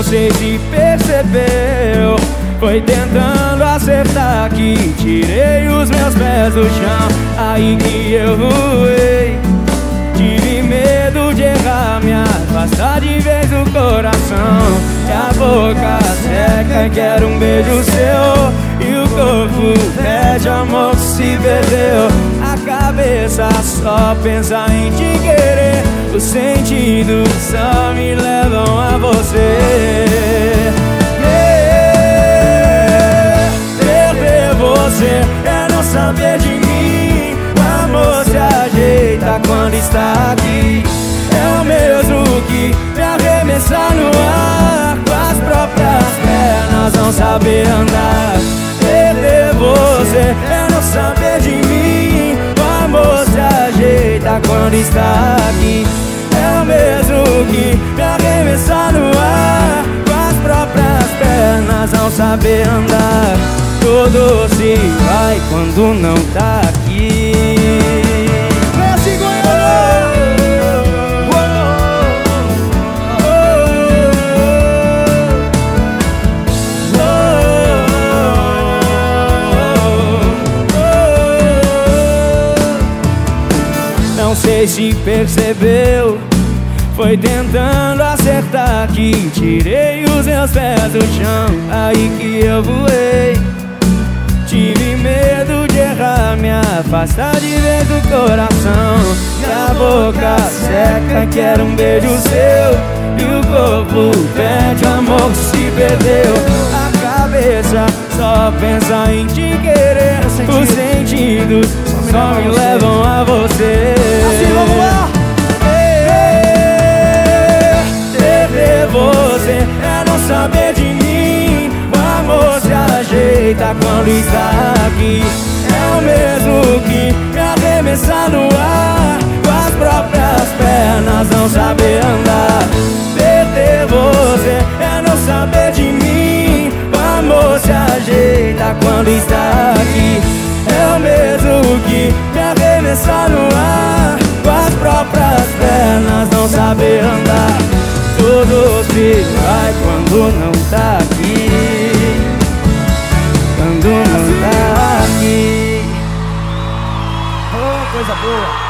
Não sei se percebeu. Foi tentando acertar que tirei os meus pés do chão. Aí que eu voei. Tive medo de errar, me afastar de vez do coração. E a boca seca quero um beijo seu. E o corpo pede amor que se A cabeça só pensa em te querer. Os sentidos só me levam é não saber de mim. O amor se ajeita quando está aqui. É o mesmo que me arremessar no ar. Com as próprias pernas não saber andar. Perder você é não saber de mim. O amor se ajeita quando está aqui. É o mesmo que me arremessar no ar. Com as próprias pernas não saber andar Tudo se vai quando não tá aqui. Não sei se percebeu Foi tentando acertar que tirei os meus pés do chão Aí que eu voei Tive medo de errar, me afastar de vez do coração. E a boca seca quer um beijo seu. E o corpo pede amor se perdeu. A cabeça só pensa em te querer. Os sentidos só me levam a você quando está aqui É o mesmo que me arremessar no ar. Com as próprias pernas não saber andar. Perder você é não saber de mim. O amor se ajeita quando está aqui. É o mesmo que me arremessar no ar. Com as próprias pernas não saber andar. Tudo se vai quando não tá aqui mundo mudar aqui. Oh, coisa boa.